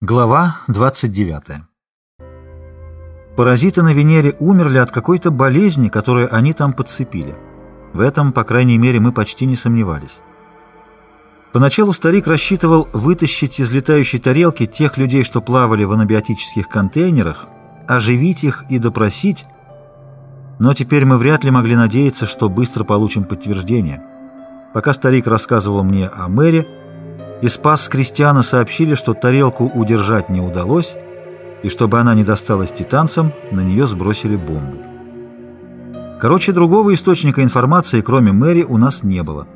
Глава 29. Паразиты на Венере умерли от какой-то болезни, которую они там подцепили. В этом, по крайней мере, мы почти не сомневались. Поначалу старик рассчитывал вытащить из летающей тарелки тех людей, что плавали в анабиотических контейнерах, оживить их и допросить, но теперь мы вряд ли могли надеяться, что быстро получим подтверждение. Пока старик рассказывал мне о мэре, из спас Кристиана сообщили, что тарелку удержать не удалось, и чтобы она не досталась титанцам, на нее сбросили бомбу. Короче, другого источника информации, кроме Мэри, у нас не было.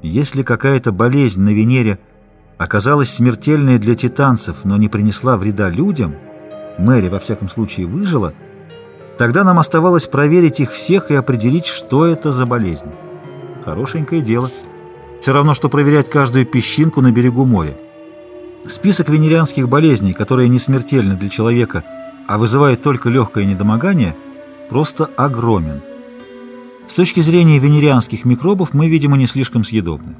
Если какая-то болезнь на Венере оказалась смертельной для титанцев, но не принесла вреда людям, Мэри, во всяком случае, выжила, тогда нам оставалось проверить их всех и определить, что это за болезнь. Хорошенькое дело. Все равно, что проверять каждую песчинку на берегу моря. Список венерианских болезней, которые не смертельны для человека, а вызывают только легкое недомогание, просто огромен. С точки зрения венерианских микробов мы, видимо, не слишком съедобны.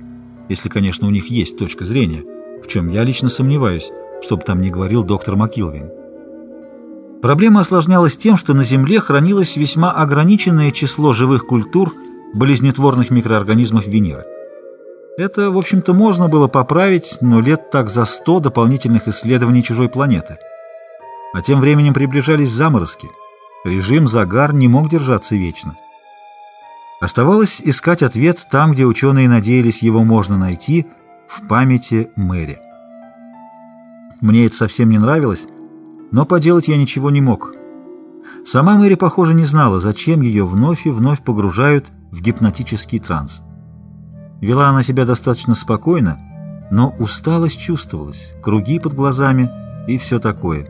Если, конечно, у них есть точка зрения, в чем я лично сомневаюсь, чтобы там не говорил доктор Макилвин. Проблема осложнялась тем, что на Земле хранилось весьма ограниченное число живых культур болезнетворных микроорганизмов Венеры. Это, в общем-то, можно было поправить, но лет так за сто дополнительных исследований чужой планеты. А тем временем приближались заморозки. Режим загар не мог держаться вечно. Оставалось искать ответ там, где ученые надеялись его можно найти, в памяти Мэри. Мне это совсем не нравилось, но поделать я ничего не мог. Сама Мэри, похоже, не знала, зачем ее вновь и вновь погружают в гипнотический транс. Вела она себя достаточно спокойно, но усталость чувствовалась, круги под глазами и все такое.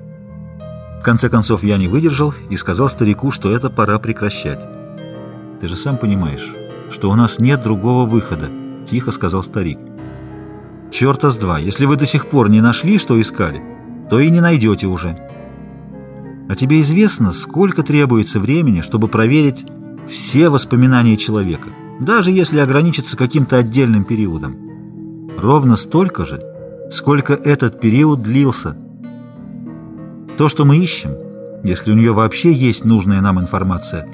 В конце концов я не выдержал и сказал старику, что это пора прекращать. «Ты же сам понимаешь, что у нас нет другого выхода», — тихо сказал старик. «Черта с два, если вы до сих пор не нашли, что искали, то и не найдете уже. А тебе известно, сколько требуется времени, чтобы проверить все воспоминания человека?» Даже если ограничиться каким-то отдельным периодом. Ровно столько же, сколько этот период длился. То, что мы ищем, если у нее вообще есть нужная нам информация,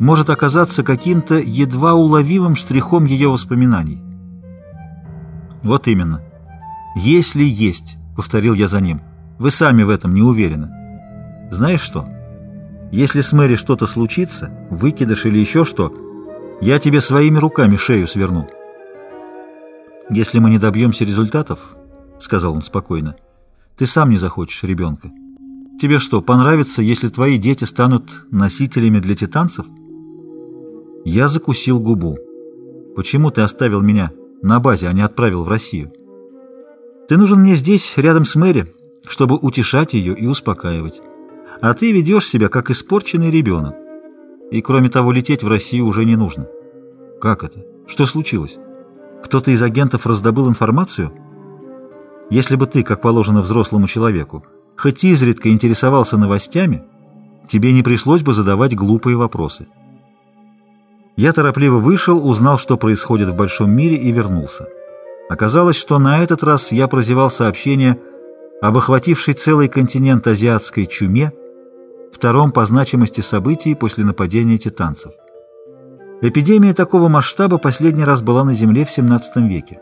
может оказаться каким-то едва уловимым штрихом ее воспоминаний. Вот именно. «Если есть», — повторил я за ним, — «вы сами в этом не уверены». Знаешь что? Если с Мэри что-то случится, выкидыш или еще что — я тебе своими руками шею сверну. Если мы не добьемся результатов, — сказал он спокойно, — ты сам не захочешь ребенка. Тебе что, понравится, если твои дети станут носителями для титанцев? Я закусил губу. Почему ты оставил меня на базе, а не отправил в Россию? Ты нужен мне здесь, рядом с Мэри, чтобы утешать ее и успокаивать. А ты ведешь себя, как испорченный ребенок. И кроме того, лететь в Россию уже не нужно. Как это? Что случилось? Кто-то из агентов раздобыл информацию? Если бы ты, как положено взрослому человеку, хоть изредка интересовался новостями, тебе не пришлось бы задавать глупые вопросы. Я торопливо вышел, узнал, что происходит в большом мире, и вернулся. Оказалось, что на этот раз я прозевал сообщение об охватившей целый континент азиатской чуме, втором по значимости событии после нападения титанцев. Эпидемия такого масштаба последний раз была на Земле в 17 веке.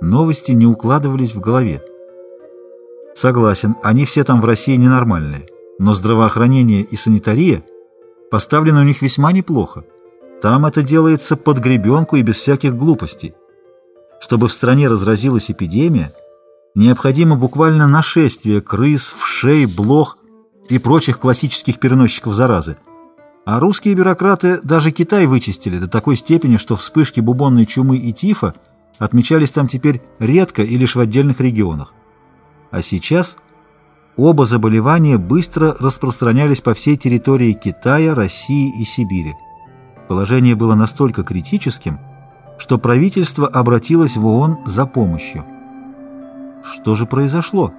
Новости не укладывались в голове. Согласен, они все там в России ненормальные, но здравоохранение и санитария поставлены у них весьма неплохо. Там это делается под гребенку и без всяких глупостей. Чтобы в стране разразилась эпидемия, необходимо буквально нашествие крыс, вшей, блох и прочих классических переносчиков заразы. А русские бюрократы даже Китай вычистили до такой степени, что вспышки бубонной чумы и тифа отмечались там теперь редко и лишь в отдельных регионах. А сейчас оба заболевания быстро распространялись по всей территории Китая, России и Сибири. Положение было настолько критическим, что правительство обратилось в ООН за помощью. Что же произошло?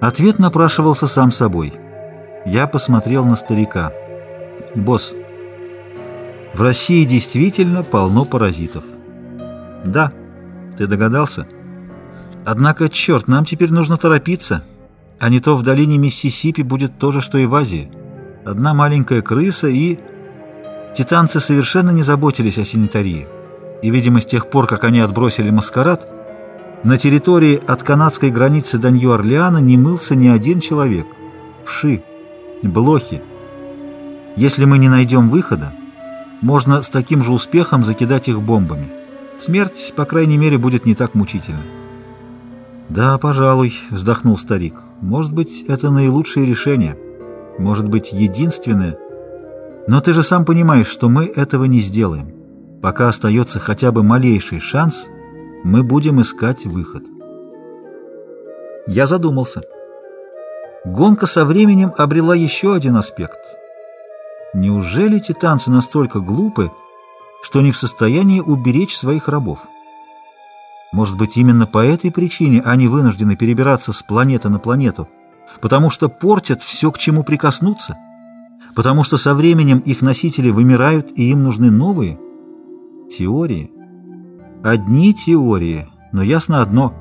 Ответ напрашивался сам собой. Я посмотрел на старика. «Босс, в России действительно полно паразитов». «Да, ты догадался?» Однако, черт, нам теперь нужно торопиться, а не то в долине Миссисипи будет то же, что и в Азии. Одна маленькая крыса и... Титанцы совершенно не заботились о санитарии. И, видимо, с тех пор, как они отбросили маскарад, на территории от канадской границы до Нью-Орлеана не мылся ни один человек. Вши, блохи. Если мы не найдем выхода, можно с таким же успехом закидать их бомбами. Смерть, по крайней мере, будет не так мучительна. «Да, пожалуй», — вздохнул старик. «Может быть, это наилучшее решение. Может быть, единственное. Но ты же сам понимаешь, что мы этого не сделаем. Пока остается хотя бы малейший шанс, мы будем искать выход». Я задумался. Гонка со временем обрела еще один аспект. Неужели титанцы настолько глупы, что не в состоянии уберечь своих рабов? Может быть, именно по этой причине они вынуждены перебираться с планеты на планету, потому что портят все, к чему прикоснуться, потому что со временем их носители вымирают и им нужны новые? Теории. Одни теории, но ясно одно.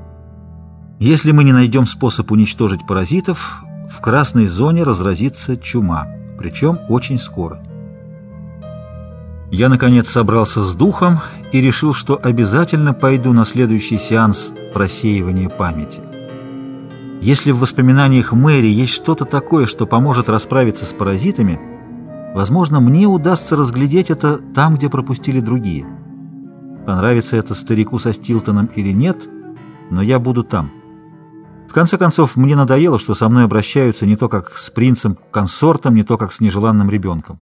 Если мы не найдем способ уничтожить паразитов, в красной зоне разразится чума, причем очень скоро. Я, наконец, собрался с духом и решил, что обязательно пойду на следующий сеанс просеивания памяти. Если в воспоминаниях Мэри есть что-то такое, что поможет расправиться с паразитами, возможно, мне удастся разглядеть это там, где пропустили другие. Понравится это старику со Стилтоном или нет, но я буду там. В конце концов, мне надоело, что со мной обращаются не то как с принцем-консортом, не то как с нежеланным ребенком.